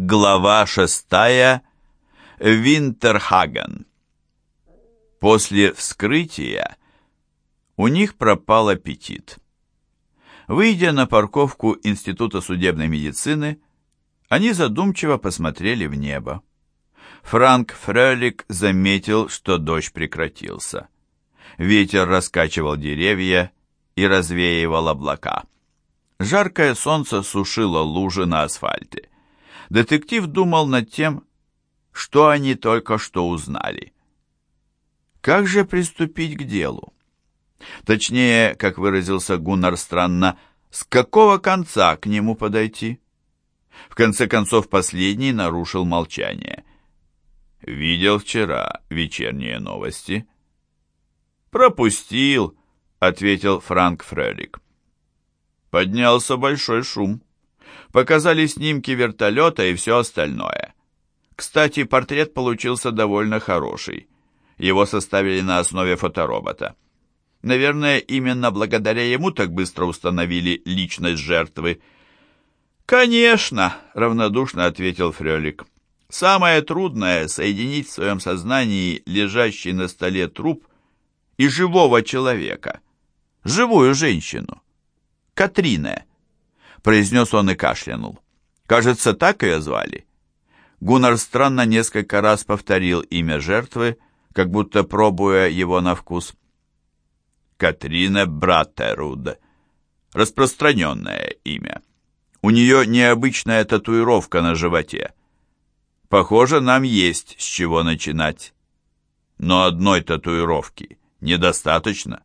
Глава шестая. Винтерхаген. После вскрытия у них пропал аппетит. Выйдя на парковку Института судебной медицины, они задумчиво посмотрели в небо. Франк Фрелик заметил, что дождь прекратился. Ветер раскачивал деревья и развеивал облака. Жаркое солнце сушило лужи на асфальте. Детектив думал над тем, что они только что узнали. Как же приступить к делу? Точнее, как выразился Гуннар странно, с какого конца к нему подойти? В конце концов, последний нарушил молчание. «Видел вчера вечерние новости?» «Пропустил», — ответил Франк Фрелик. Поднялся большой шум. Показали снимки вертолета и все остальное. Кстати, портрет получился довольно хороший. Его составили на основе фоторобота. Наверное, именно благодаря ему так быстро установили личность жертвы. «Конечно», — равнодушно ответил Фрелик. «Самое трудное — соединить в своем сознании лежащий на столе труп и живого человека, живую женщину. Катрина произнес он и кашлянул. «Кажется, так ее звали». Гуннар странно несколько раз повторил имя жертвы, как будто пробуя его на вкус. Катрина Браттеруд. Распространенное имя. У нее необычная татуировка на животе. Похоже, нам есть с чего начинать. Но одной татуировки недостаточно.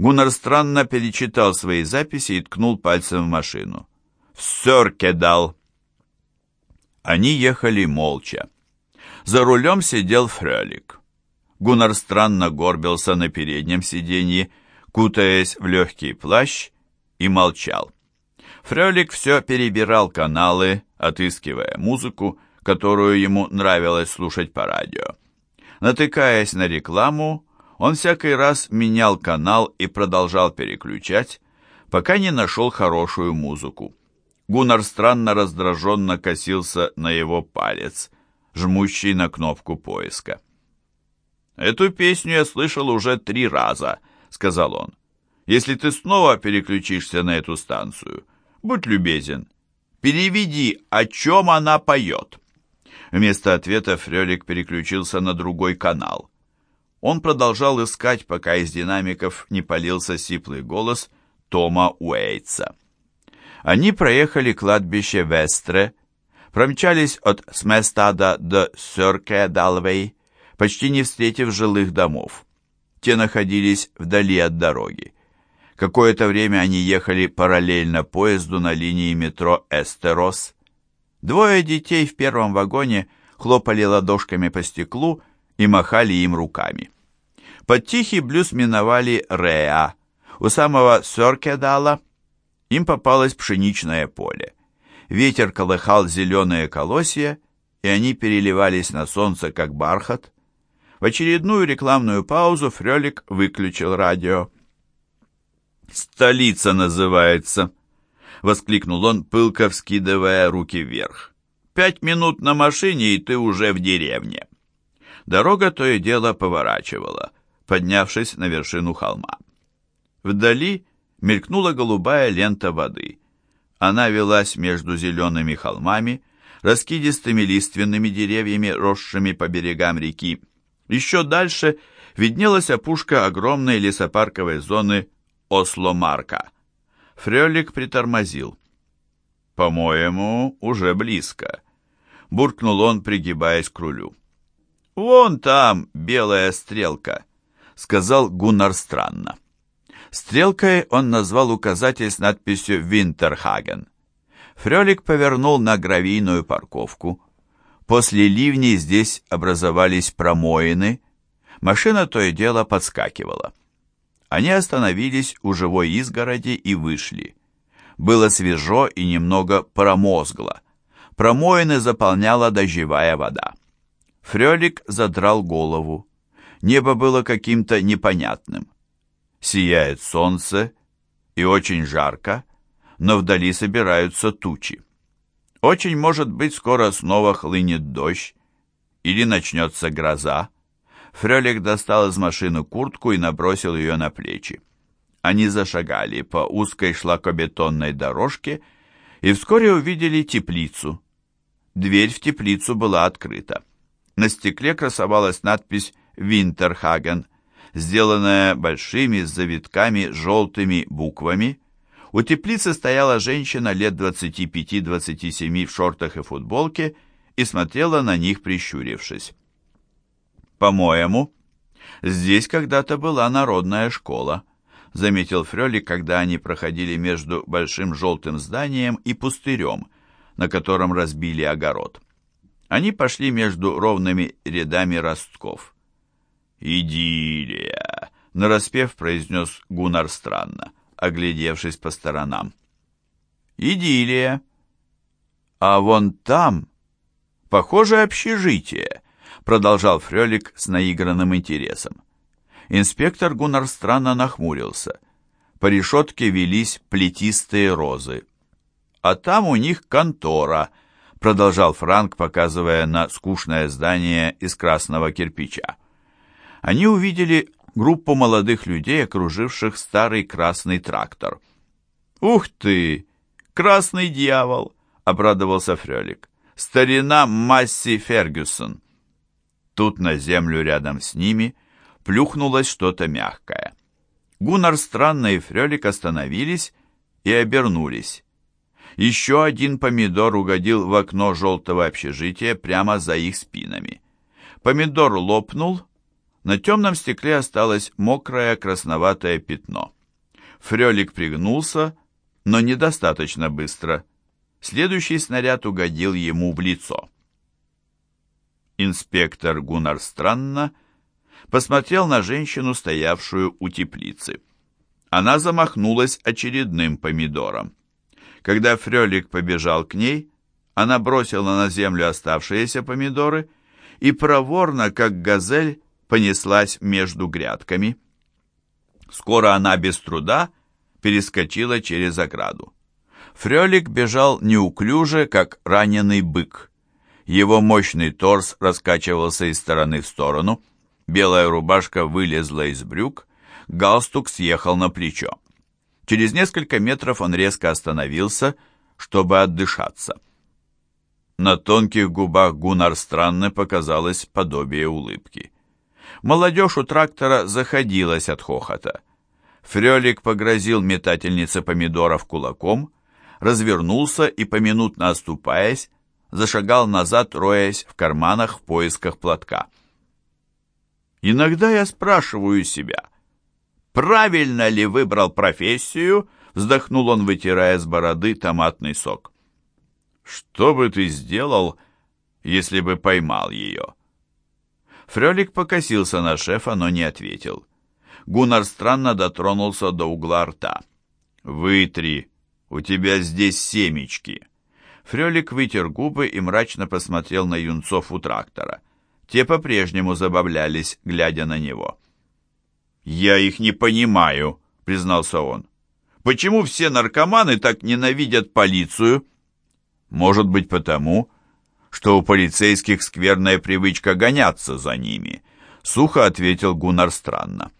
Гуннар странно перечитал свои записи и ткнул пальцем в машину. «В Сёркедал!» Они ехали молча. За рулем сидел Фрелик. Гуннар странно горбился на переднем сиденье, кутаясь в легкий плащ, и молчал. Фрелик все перебирал каналы, отыскивая музыку, которую ему нравилось слушать по радио. Натыкаясь на рекламу, он всякий раз менял канал и продолжал переключать, пока не нашел хорошую музыку. Гуннар странно раздраженно косился на его палец, жмущий на кнопку поиска. «Эту песню я слышал уже три раза», — сказал он. «Если ты снова переключишься на эту станцию, будь любезен, переведи, о чем она поет». Вместо ответа Фрелик переключился на другой канал. Он продолжал искать, пока из динамиков не полился сиплый голос Тома Уэйтса. Они проехали кладбище Вестре, промчались от Сместада до Сёрке-Далвей, почти не встретив жилых домов. Те находились вдали от дороги. Какое-то время они ехали параллельно поезду на линии метро Эстерос. Двое детей в первом вагоне хлопали ладошками по стеклу и махали им руками. Под тихий блюз миновали Реа. У самого Сёркедала им попалось пшеничное поле. Ветер колыхал зеленые колосья, и они переливались на солнце, как бархат. В очередную рекламную паузу Фрелик выключил радио. «Столица называется!» — воскликнул он, пылко вскидывая руки вверх. «Пять минут на машине, и ты уже в деревне!» Дорога то и дело поворачивала, поднявшись на вершину холма. Вдали мелькнула голубая лента воды. Она велась между зелеными холмами, раскидистыми лиственными деревьями, росшими по берегам реки. Еще дальше виднелась опушка огромной лесопарковой зоны Осломарка. Фрелик притормозил. «По-моему, уже близко», — буркнул он, пригибаясь к рулю. «Вон там белая стрелка», — сказал Гуннар странно. Стрелкой он назвал указатель с надписью «Винтерхаген». Фрелик повернул на гравийную парковку. После ливней здесь образовались промоины. Машина то и дело подскакивала. Они остановились у живой изгороди и вышли. Было свежо и немного промозгло. Промоины заполняла дождевая вода. Фрелик задрал голову. Небо было каким-то непонятным. Сияет солнце и очень жарко, но вдали собираются тучи. Очень может быть, скоро снова хлынет дождь или начнется гроза. Фрелик достал из машины куртку и набросил ее на плечи. Они зашагали по узкой шлакобетонной дорожке и вскоре увидели теплицу. Дверь в теплицу была открыта. На стекле красовалась надпись «Винтерхаген», сделанная большими с завитками желтыми буквами. У теплицы стояла женщина лет 25-27 в шортах и футболке и смотрела на них, прищурившись. «По-моему, здесь когда-то была народная школа», заметил Фрёлик, когда они проходили между большим желтым зданием и пустырем, на котором разбили огород. Они пошли между ровными рядами ростков. «Идиллия!» — нараспев произнес Гуннар странно, оглядевшись по сторонам. «Идиллия! А вон там, похоже, общежитие!» — продолжал Фрёлик с наигранным интересом. Инспектор Гуннар странно нахмурился. По решетке велись плетистые розы. «А там у них контора», — продолжал Франк, показывая на скучное здание из красного кирпича. Они увидели группу молодых людей, окруживших старый красный трактор. «Ух ты! Красный дьявол!» — обрадовался Фрелик. «Старина Масси Фергюсон!» Тут на землю рядом с ними — плюхнулось что-то мягкое. Гуннар странно и Фрелик остановились и обернулись. Еще один помидор угодил в окно желтого общежития прямо за их спинами. Помидор лопнул, на темном стекле осталось мокрое красноватое пятно. Фрелик пригнулся, но недостаточно быстро. Следующий снаряд угодил ему в лицо. Инспектор Гуннар странно посмотрел на женщину, стоявшую у теплицы. Она замахнулась очередным помидором. Когда Фрелик побежал к ней, она бросила на землю оставшиеся помидоры и проворно, как газель, понеслась между грядками. Скоро она без труда перескочила через ограду. Фрелик бежал неуклюже, как раненый бык. Его мощный торс раскачивался из стороны в сторону, Белая рубашка вылезла из брюк, галстук съехал на плечо. Через несколько метров он резко остановился, чтобы отдышаться. На тонких губах Гуннар странно показалось подобие улыбки. Молодежь у трактора заходилась от хохота. Фрелик погрозил метательнице помидоров кулаком, развернулся и, поминутно оступаясь, зашагал назад, роясь в карманах в поисках платка. Иногда я спрашиваю себя, правильно ли выбрал профессию, вздохнул он, вытирая с бороды томатный сок. Что бы ты сделал, если бы поймал ее? Фрелик покосился на шефа, но не ответил. Гуннар странно дотронулся до угла рта. «Вытри, у тебя здесь семечки». Фрелик вытер губы и мрачно посмотрел на юнцов у трактора. Те по-прежнему забавлялись, глядя на него. «Я их не понимаю», — признался он. «Почему все наркоманы так ненавидят полицию?» «Может быть, потому, что у полицейских скверная привычка гоняться за ними», — сухо ответил Гуннар странно.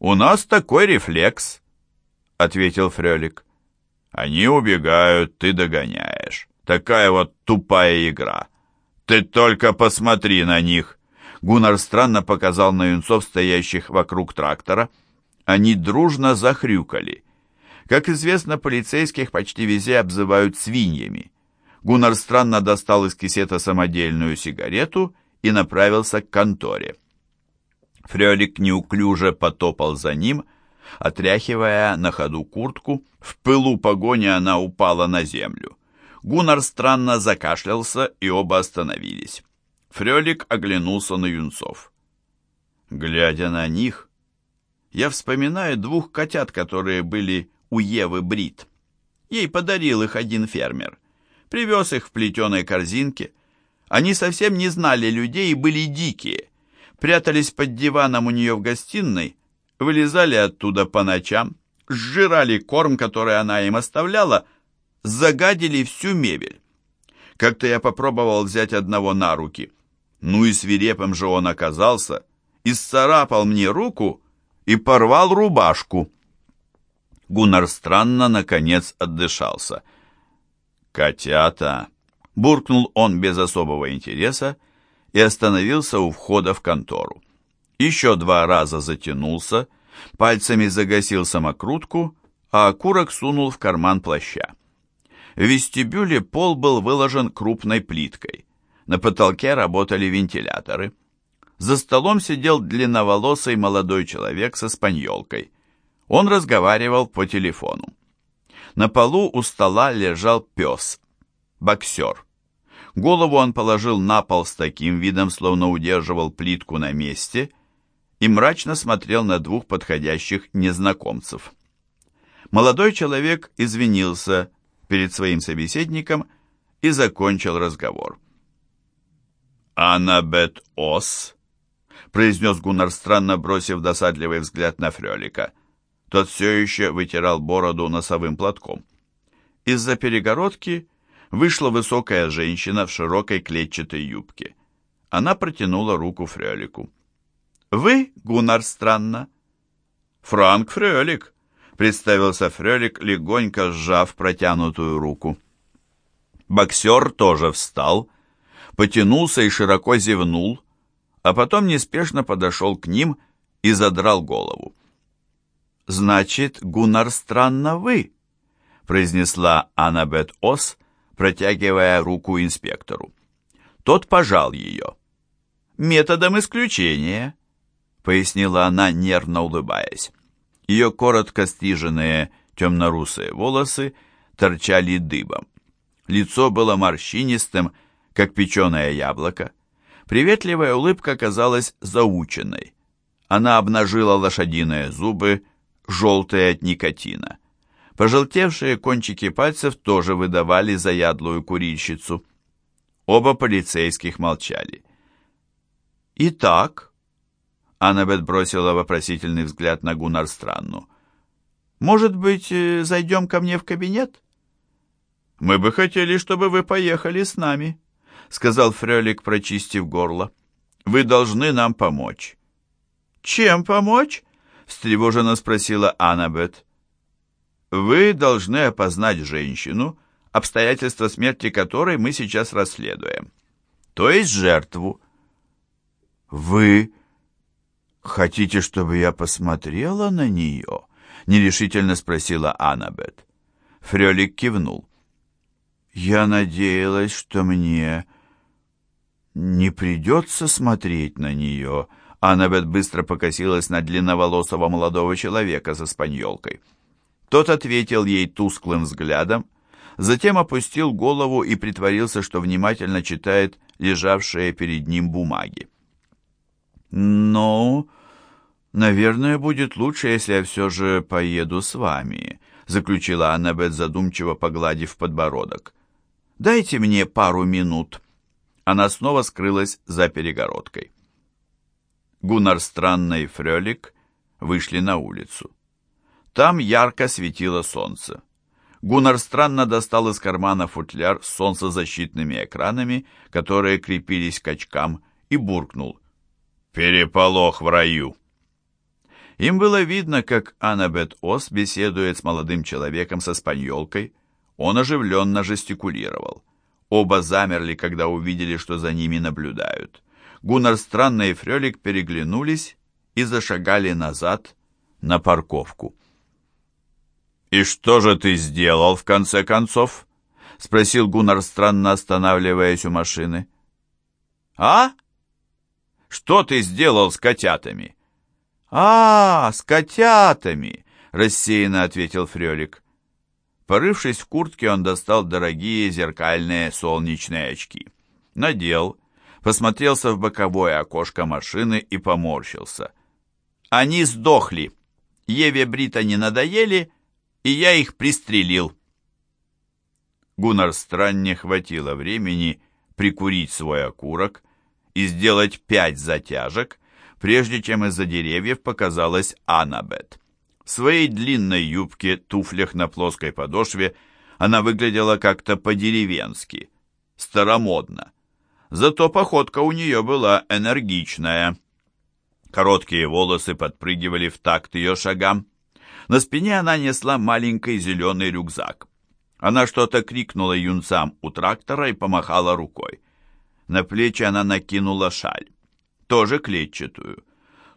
«У нас такой рефлекс», — ответил Фрелик. «Они убегают, ты догоняешь. Такая вот тупая игра. «Ты только посмотри на них!» Гуннар странно показал на юнцов, стоящих вокруг трактора. Они дружно захрюкали. Как известно, полицейских почти везде обзывают свиньями. Гуннар странно достал из кисета самодельную сигарету и направился к конторе. Фрелик неуклюже потопал за ним, отряхивая на ходу куртку. В пылу погони она упала на землю. Гуннар странно закашлялся, и оба остановились. Фрелик оглянулся на юнцов. Глядя на них, я вспоминаю двух котят, которые были у Евы Брит. Ей подарил их один фермер. Привез их в плетеной корзинке. Они совсем не знали людей и были дикие. Прятались под диваном у нее в гостиной, вылезали оттуда по ночам, сжирали корм, который она им оставляла, загадили всю мебель. Как-то я попробовал взять одного на руки. Ну и свирепым же он оказался. Исцарапал мне руку и порвал рубашку. Гуннар странно, наконец, отдышался. «Котята!» — буркнул он без особого интереса и остановился у входа в контору. Еще два раза затянулся, пальцами загасил самокрутку, а окурок сунул в карман плаща. В вестибюле пол был выложен крупной плиткой. На потолке работали вентиляторы. За столом сидел длинноволосый молодой человек со спаньолкой. Он разговаривал по телефону. На полу у стола лежал пес, боксер. Голову он положил на пол с таким видом, словно удерживал плитку на месте, и мрачно смотрел на двух подходящих незнакомцев. Молодой человек извинился перед своим собеседником и закончил разговор. «Аннабет Ос», — произнес Гуннар странно, бросив досадливый взгляд на Фрелика. Тот все еще вытирал бороду носовым платком. Из-за перегородки вышла высокая женщина в широкой клетчатой юбке. Она протянула руку Фрелику. «Вы, Гуннар, странно?» «Франк Фрелик», — представился Фрелик, легонько сжав протянутую руку. Боксер тоже встал, потянулся и широко зевнул, а потом неспешно подошел к ним и задрал голову. «Значит, Гуннар, странно вы», — произнесла Аннабет Ос, протягивая руку инспектору. Тот пожал ее. «Методом исключения», — пояснила она, нервно улыбаясь. Ее коротко стриженные темно-русые волосы торчали дыбом. Лицо было морщинистым, как печеное яблоко. Приветливая улыбка казалась заученной. Она обнажила лошадиные зубы, желтые от никотина. Пожелтевшие кончики пальцев тоже выдавали заядлую курильщицу. Оба полицейских молчали. «Итак», — Аннабет бросила вопросительный взгляд на Гуннар Странну, «может быть, э, зайдем ко мне в кабинет?» «Мы бы хотели, чтобы вы поехали с нами», — сказал Фрелик, прочистив горло. «Вы должны нам помочь». «Чем помочь?» встревоженно спросила Аннабет. «Вы должны опознать женщину, обстоятельства смерти которой мы сейчас расследуем, то есть жертву». «Вы хотите, чтобы я посмотрела на нее?» — нерешительно спросила Аннабет. Фрелик кивнул. «Я надеялась, что мне не придется смотреть на нее», Аннабет быстро покосилась на длинноволосого молодого человека со спаньолкой. Тот ответил ей тусклым взглядом, затем опустил голову и притворился, что внимательно читает лежавшие перед ним бумаги. «Ну, наверное, будет лучше, если я все же поеду с вами», заключила Аннабет, задумчиво погладив подбородок. «Дайте мне пару минут». Она снова скрылась за перегородкой. Гуннар Странно и Фрелик вышли на улицу. Там ярко светило солнце. Гуннар странно достал из кармана футляр с солнцезащитными экранами, которые крепились к очкам, и буркнул. «Переполох в раю!» Им было видно, как Аннабет Ос беседует с молодым человеком со спаньолкой. Он оживленно жестикулировал. Оба замерли, когда увидели, что за ними наблюдают. Гуннар Странно и Фрелик переглянулись и зашагали назад на парковку. «И что же ты сделал, в конце концов?» — спросил Гуннар Странно, останавливаясь у машины. «А? Что ты сделал с котятами?» «А, с котятами!» — рассеянно ответил Фрелик. Порывшись в куртке, он достал дорогие зеркальные солнечные очки. Надел посмотрелся в боковое окошко машины и поморщился. Они сдохли. Еве Брита не надоели, и я их пристрелил. Гуннар Странне хватило времени прикурить свой окурок и сделать пять затяжек, прежде чем из-за деревьев показалась Аннабет. В своей длинной юбке, туфлях на плоской подошве она выглядела как-то по-деревенски – старомодно. Зато походка у нее была энергичная. Короткие волосы подпрыгивали в такт ее шагам. На спине она несла маленький зеленый рюкзак. Она что-то крикнула юнцам у трактора и помахала рукой. На плечи она накинула шаль, тоже клетчатую.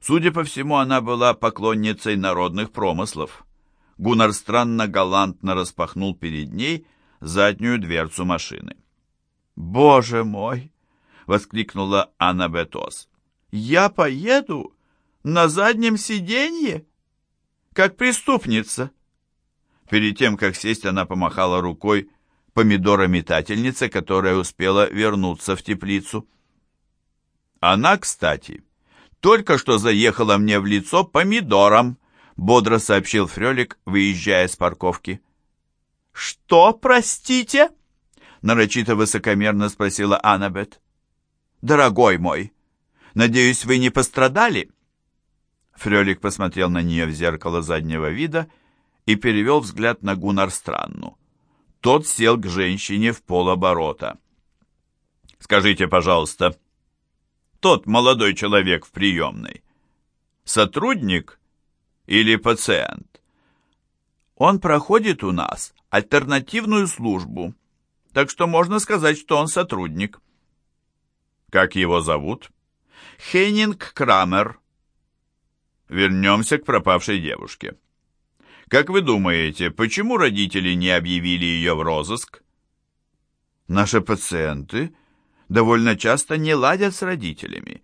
Судя по всему, она была поклонницей народных промыслов. Гуннар странно галантно распахнул перед ней заднюю дверцу машины. «Боже мой!» — воскликнула Анна Бетос. «Я поеду на заднем сиденье, как преступница!» Перед тем, как сесть, она помахала рукой помидорометательнице, которая успела вернуться в теплицу. Она, кстати, только что заехала мне в лицо помидором, бодро сообщил Фрелик, выезжая с парковки. «Что, простите?» нарочито высокомерно спросила Аннабет. «Дорогой мой, надеюсь, вы не пострадали?» Фрелик посмотрел на нее в зеркало заднего вида и перевел взгляд на Гуннар Странну. Тот сел к женщине в полоборота. «Скажите, пожалуйста, тот молодой человек в приемной, сотрудник или пациент?» «Он проходит у нас альтернативную службу», так что можно сказать, что он сотрудник. Как его зовут? Хейнинг Крамер. Вернемся к пропавшей девушке. Как вы думаете, почему родители не объявили ее в розыск? Наши пациенты довольно часто не ладят с родителями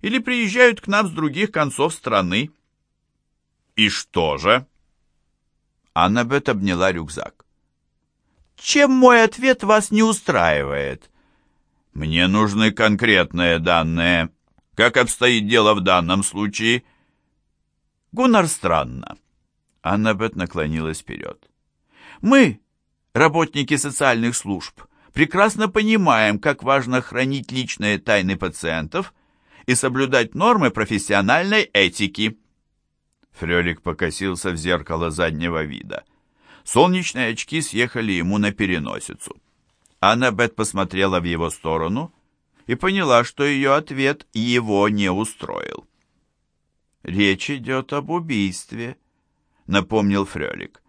или приезжают к нам с других концов страны. И что же? Аннабет обняла рюкзак. Чем мой ответ вас не устраивает? Мне нужны конкретные данные. Как обстоит дело в данном случае? Гуннар странно. Аннабет наклонилась вперед. Мы, работники социальных служб, прекрасно понимаем, как важно хранить личные тайны пациентов и соблюдать нормы профессиональной этики. Фрелик покосился в зеркало заднего вида. Солнечные очки съехали ему на переносицу. Аннабет посмотрела в его сторону и поняла, что ее ответ его не устроил. «Речь идет об убийстве», — напомнил Фрелик.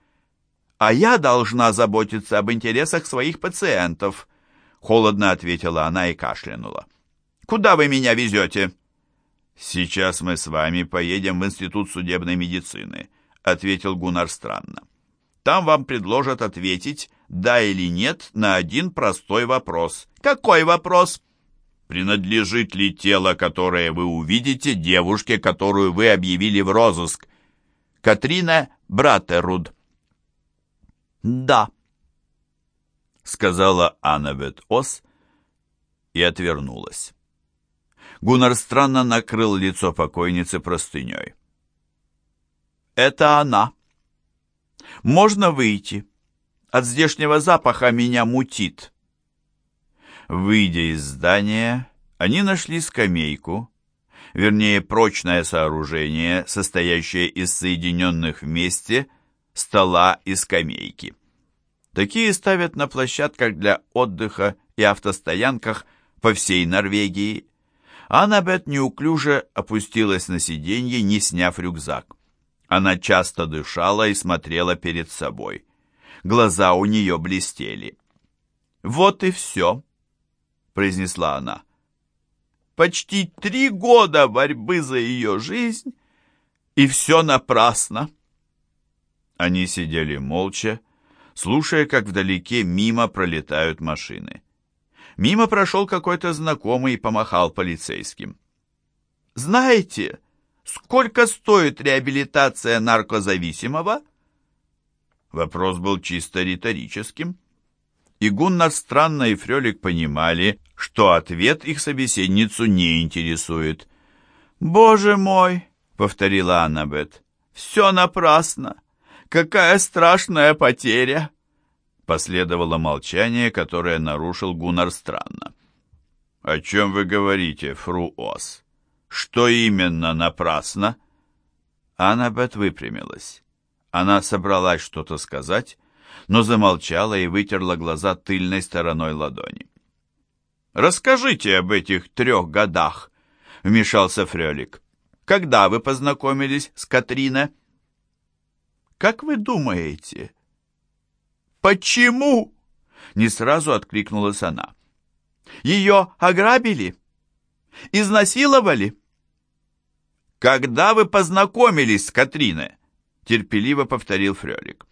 «А я должна заботиться об интересах своих пациентов», — холодно ответила она и кашлянула. «Куда вы меня везете?» «Сейчас мы с вами поедем в Институт судебной медицины», — ответил Гуннар странно. Там вам предложат ответить «да» или «нет» на один простой вопрос. Какой вопрос? Принадлежит ли тело, которое вы увидите, девушке, которую вы объявили в розыск? Катрина Братеруд. «Да», — сказала Аннабет Ос и отвернулась. Гуннар странно накрыл лицо покойницы простыней. «Это она», можно выйти? От здешнего запаха меня мутит. Выйдя из здания, они нашли скамейку, вернее, прочное сооружение, состоящее из соединенных вместе стола и скамейки. Такие ставят на площадках для отдыха и автостоянках по всей Норвегии. Аннабет неуклюже опустилась на сиденье, не сняв рюкзак. Она часто дышала и смотрела перед собой. Глаза у нее блестели. «Вот и все», — произнесла она. «Почти три года борьбы за ее жизнь, и все напрасно». Они сидели молча, слушая, как вдалеке мимо пролетают машины. Мимо прошел какой-то знакомый и помахал полицейским. «Знаете, Сколько стоит реабилитация наркозависимого? Вопрос был чисто риторическим. И Гуннар Странно и Фрелик понимали, что ответ их собеседницу не интересует. «Боже мой!» — повторила Аннабет. «Все напрасно! Какая страшная потеря!» Последовало молчание, которое нарушил Гуннар Странно. «О чем вы говорите, фру Ос?» «Что именно напрасно?» Аннабет выпрямилась. Она собралась что-то сказать, но замолчала и вытерла глаза тыльной стороной ладони. расскажите об этих трех годах», — вмешался Фрелик. «Когда вы познакомились с Катриной?» «Как вы думаете?» «Почему?» — не сразу откликнулась она. «Ее ограбили? Изнасиловали?» «Когда вы познакомились с Катриной?» — терпеливо повторил Фрелик.